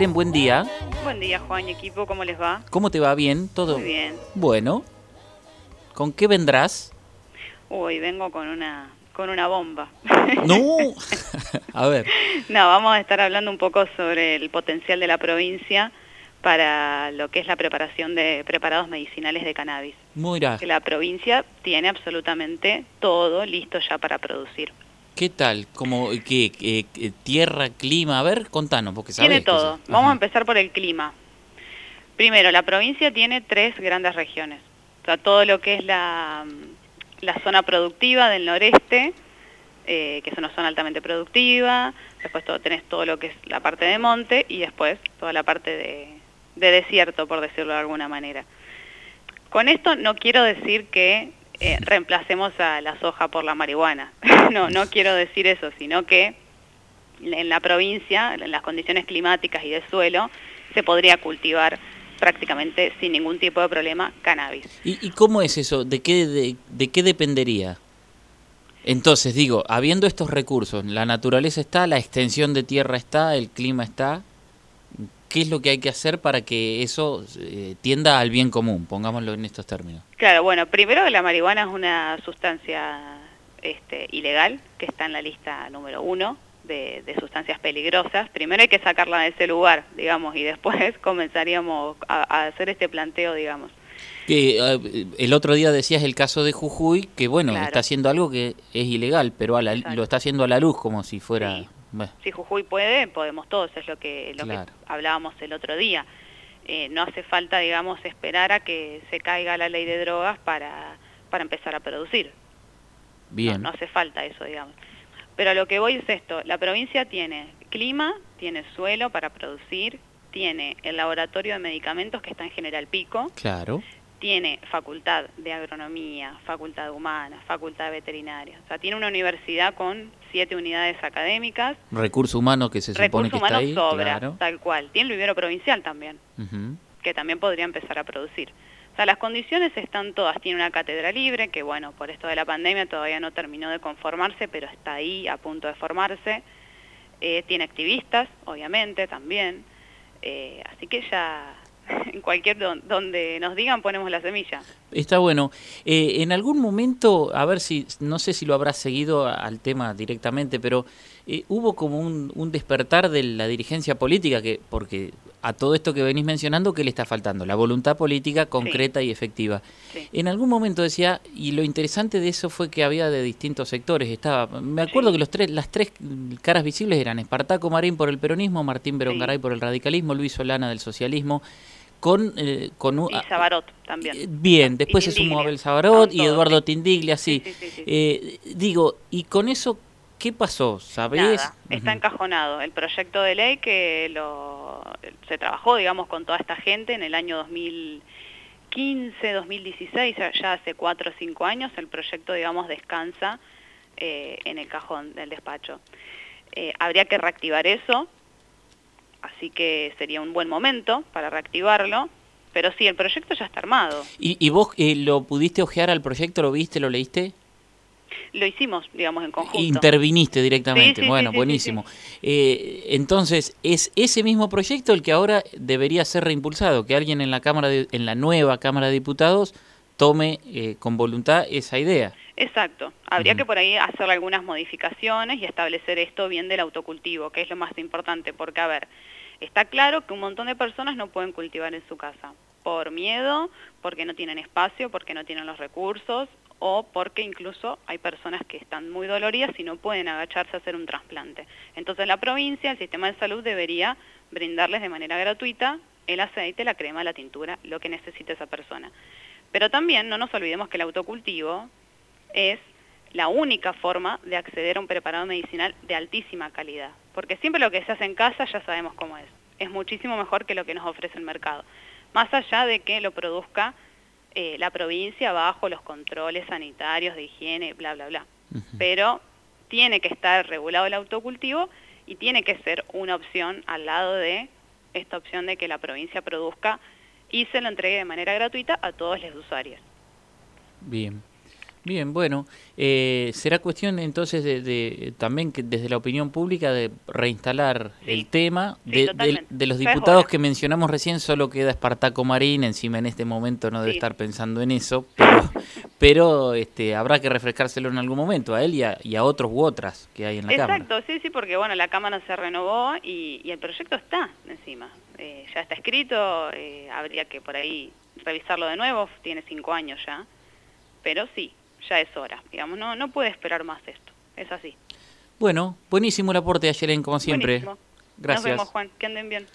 Buen día. Buen día, Juan y equipo, ¿cómo les va? ¿Cómo te va? ¿Bien? ¿Todo? Muy bien. Bueno. ¿Con qué vendrás? Uy, vengo con una con una bomba. No. a ver. No, vamos a estar hablando un poco sobre el potencial de la provincia para lo que es la preparación de preparados medicinales de cannabis. Mira, Que la provincia tiene absolutamente todo listo ya para producir. ¿Qué tal? Como qué, tierra, clima, a ver, contanos, porque sabés Tiene todo. Vamos Ajá. a empezar por el clima. Primero, la provincia tiene tres grandes regiones. O sea, todo lo que es la, la zona productiva del noreste, eh, que es una zona altamente productiva, después todo, tenés todo lo que es la parte de monte y después toda la parte de, de desierto, por decirlo de alguna manera. Con esto no quiero decir que eh, reemplacemos a la soja por la marihuana. no, no quiero decir eso, sino que en la provincia, en las condiciones climáticas y de suelo, se podría cultivar prácticamente sin ningún tipo de problema cannabis. ¿Y, cómo es eso? ¿De qué, de qué dependería? Entonces, digo, habiendo estos recursos, la naturaleza está, la extensión de tierra está, el clima está, ¿qué es lo que hay que hacer para que eso eh, tienda al bien común? Pongámoslo en estos términos. Claro, bueno, primero la marihuana es una sustancia este, ilegal que está en la lista número uno de, de sustancias peligrosas. Primero hay que sacarla de ese lugar, digamos, y después comenzaríamos a, a hacer este planteo, digamos. Que eh, el otro día decías el caso de Jujuy, que bueno, Claro. está haciendo algo que es ilegal, pero a la- lo está haciendo a la luz como si fuera... Sí. Bueno, Si Jujuy puede, podemos todos, es lo que, lo Claro. que hablábamos el otro día. Eh, no hace falta, digamos, esperar a que se caiga la ley de drogas para, para empezar a producir. bien. No, no hace falta eso, digamos. Pero lo que voy es esto, la provincia tiene clima, tiene suelo para producir, tiene el laboratorio de medicamentos que está en General Pico, Claro. tiene facultad de agronomía, facultad humana, facultad veterinaria. O sea, tiene una universidad con siete unidades académicas, Recurso humano que se supone recursos que está humanos ahí. sobra, Claro. tal cual. Tiene el vivero provincial también, que también podría empezar a producir. O sea, las condiciones están todas. Tiene una cátedra libre, que bueno, por esto de la pandemia todavía no terminó de conformarse, pero está ahí a punto de formarse. Eh, tiene activistas, obviamente, también. Eh, así que ya en cualquier don- donde nos digan ponemos la semilla. Está bueno. Eh, en algún momento, a ver si, no sé si lo habrás seguido al tema directamente, pero eh, hubo como un, un despertar de la dirigencia política, que porque a todo esto que venís mencionando, ¿qué le está faltando? La voluntad política concreta y efectiva. Sí. En algún momento decía, y lo interesante de eso fue que había de distintos sectores. Estaba, me acuerdo Sí. que los tres, las tres caras visibles eran Espartaco Marín por el peronismo, Martín Berongaray por el radicalismo, Luis Solana del socialismo, con, eh, con un- Y Sabarot también. eh, Bien, después se sumó. Abel Sabarot y Eduardo sí. Tindiglia, sí. Eh, digo, y con eso, ¿qué pasó? ¿Sabés? Nada, está encajonado. El proyecto de ley que lo, se trabajó, digamos, con toda esta gente en el año 2015, 2016, ya- ya hace cuatro o cinco años, el proyecto, digamos, descansa eh, en el cajón del despacho. Eh, habría que reactivar eso, así que sería un buen momento para reactivarlo, pero sí, el proyecto ya está armado. ¿Y, y vos eh, lo pudiste ojear al proyecto? ¿Lo viste? ¿Lo leíste? Lo hicimos, digamos, en conjunto. Interviniste directamente. Sí, sí, bueno, sí, buenísimo. Eh, entonces, ¿es ese mismo proyecto el que ahora debería ser reimpulsado? Que alguien en la Cámara de- en la nueva Cámara de Diputados tome eh, con voluntad esa idea. Exacto. Habría que por ahí hacer algunas modificaciones y establecer esto bien del autocultivo, que es lo más importante, porque, a ver, está claro que un montón de personas no pueden cultivar en su casa, por miedo, porque no tienen espacio, porque no tienen los recursos, o porque incluso hay personas que están muy doloridas y no pueden agacharse a hacer un trasplante. Entonces la provincia, el sistema de salud debería brindarles de manera gratuita el aceite, la crema, la tintura, lo que necesite esa persona. Pero también no nos olvidemos que el autocultivo es la única forma de acceder a un preparado medicinal de altísima calidad. Porque siempre lo que se hace en casa ya sabemos cómo es. Es muchísimo mejor que lo que nos ofrece el mercado. Más allá de que lo produzca eh, la provincia bajo los controles sanitarios de higiene, bla, bla, bla. Pero tiene que estar regulado el autocultivo y tiene que ser una opción al lado de esta opción de que la provincia produzca y se lo entregue de manera gratuita a todos los usuarios. Bien. Bien, bueno, eh, será cuestión entonces de, también que desde la opinión pública de reinstalar el tema de, los diputados que mencionamos recién, solo queda Espartaco Marín, encima en este momento no debe estar pensando en eso, pero, pero este, habrá que refrescárselo en algún momento a él y a, otros u otras que hay en la Cámara. Exacto, sí, sí, porque bueno, la Cámara se renovó y, el proyecto está encima, eh, ya está escrito, eh, habría que por ahí revisarlo de nuevo, tiene cinco años ya, pero sí, ya es hora, digamos, no, no puede esperar más esto, es así. Bueno, buenísimo el aporte de Ayelen, como siempre. Gracias. Nos vemos, Juan, que anden bien.